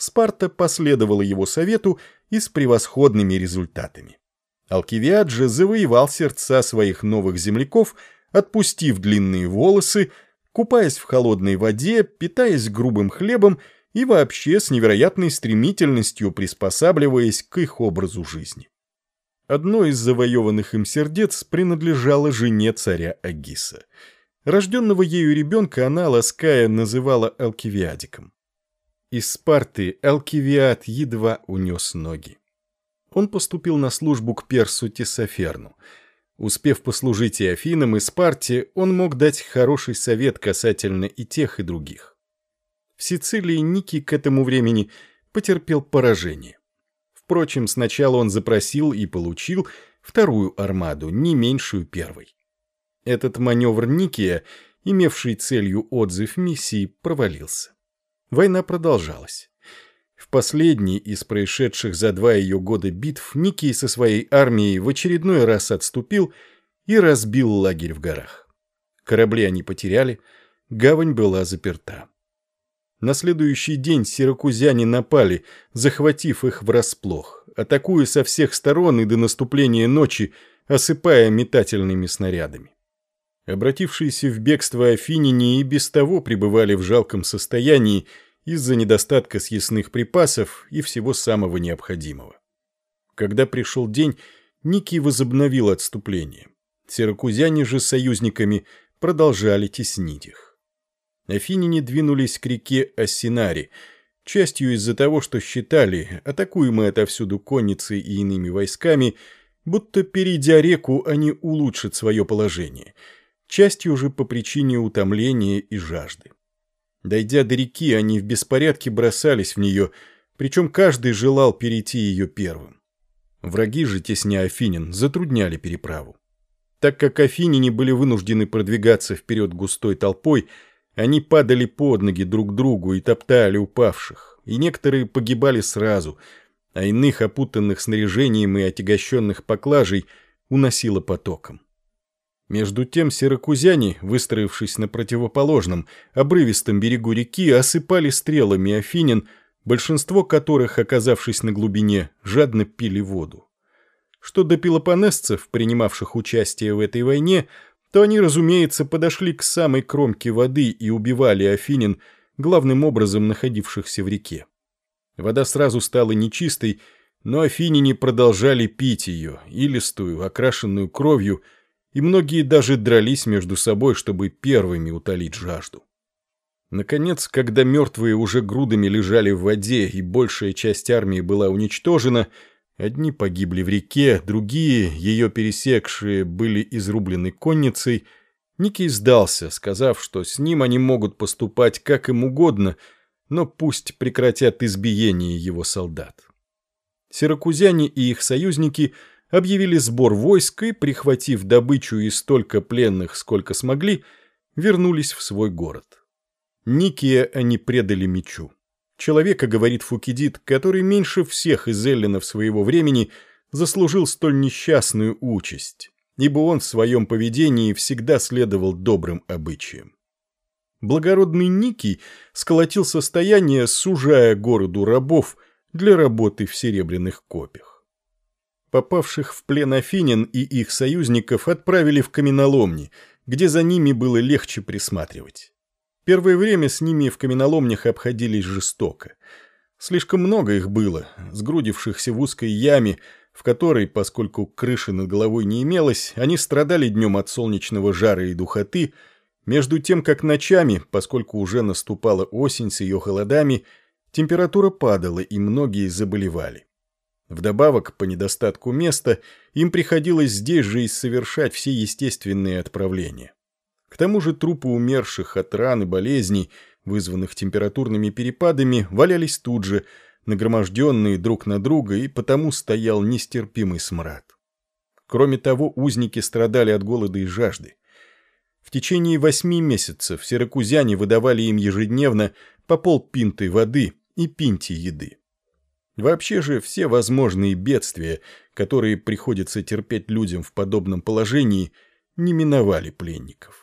Спарта последовала его совету и с превосходными результатами. Алкивиад же завоевал сердца своих новых земляков, отпустив длинные волосы, купаясь в холодной воде, питаясь грубым хлебом и вообще с невероятной стремительностью приспосабливаясь к их образу жизни. Одно из завоеванных им сердец принадлежало жене царя Агиса. Рожденного ею ребенка она, лаская, называла Алкивиадиком. Из Спарты Алкивиад едва унес ноги. Он поступил на службу к персу Тесоферну. Успев послужить и Афинам, и Спарте, он мог дать хороший совет касательно и тех, и других. В Сицилии Ники к этому времени потерпел поражение. Впрочем, сначала он запросил и получил вторую армаду, не меньшую первой. Этот маневр Никия, имевший целью отзыв миссии, провалился. Война продолжалась. В последний из происшедших за два ее года битв Никий со своей армией в очередной раз отступил и разбил лагерь в горах. Корабли они потеряли, гавань была заперта. На следующий день сиракузяне напали, захватив их врасплох, атакуя со всех сторон и до наступления ночи, осыпая метательными снарядами. Обратившиеся в бегство афиняне и без того пребывали в жалком состоянии из-за недостатка съестных припасов и всего самого необходимого. Когда пришел день, Никий возобновил отступление. Сиракузяне же с союзниками продолжали теснить их. Афиняне двинулись к реке Ассинари, частью из-за того, что считали, атакуемые отовсюду конницей и иными войсками, будто, перейдя реку, они улучшат свое положение – частью же по причине утомления и жажды. Дойдя до реки, они в беспорядке бросались в нее, причем каждый желал перейти ее первым. Враги же, тесня Афинин, затрудняли переправу. Так как афиняне были вынуждены продвигаться вперед густой толпой, они падали под ноги друг другу и топтали упавших, и некоторые погибали сразу, а иных, опутанных снаряжением и отягощенных поклажей, уносило потоком. Между тем сиракузяне, выстроившись на противоположном, обрывистом берегу реки, осыпали стрелами афинин, большинство которых, оказавшись на глубине, жадно пили воду. Что до пелопонесцев, принимавших участие в этой войне, то они, разумеется, подошли к самой кромке воды и убивали афинин, главным образом находившихся в реке. Вода сразу стала нечистой, но афиняне продолжали пить ее, илистую, окрашенную кровью, и многие даже дрались между собой, чтобы первыми утолить жажду. Наконец, когда мертвые уже грудами лежали в воде и большая часть армии была уничтожена, одни погибли в реке, другие, ее пересекшие, были изрублены конницей, Никий сдался, сказав, что с ним они могут поступать как им угодно, но пусть прекратят избиение его солдат. Сиракузяне и их союзники – объявили сбор войск и, прихватив добычу и столько пленных, сколько смогли, вернулись в свой город. Никия они предали мечу. Человека, говорит Фукидид, который меньше всех из эллинов своего времени заслужил столь несчастную участь, ибо он в своем поведении всегда следовал добрым обычаям. Благородный Никий сколотил состояние, сужая городу рабов для работы в серебряных копьях. Попавших в плен Афинин и их союзников отправили в каменоломни, где за ними было легче присматривать. Первое время с ними в каменоломнях обходились жестоко. Слишком много их было, сгрудившихся в узкой яме, в которой, поскольку крыши над головой не имелось, они страдали днем от солнечного жара и духоты, между тем, как ночами, поскольку уже наступала осень с ее холодами, температура падала и многие заболевали. Вдобавок, по недостатку места, им приходилось здесь же и совершать все естественные отправления. К тому же трупы умерших от ран и болезней, вызванных температурными перепадами, валялись тут же, нагроможденные друг на друга, и потому стоял нестерпимый смрад. Кроме того, узники страдали от голода и жажды. В течение восьми месяцев сиракузяне выдавали им ежедневно по полпинты воды и пинти еды. Вообще же все возможные бедствия, которые приходится терпеть людям в подобном положении, не миновали пленников.